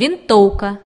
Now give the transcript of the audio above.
винтовка.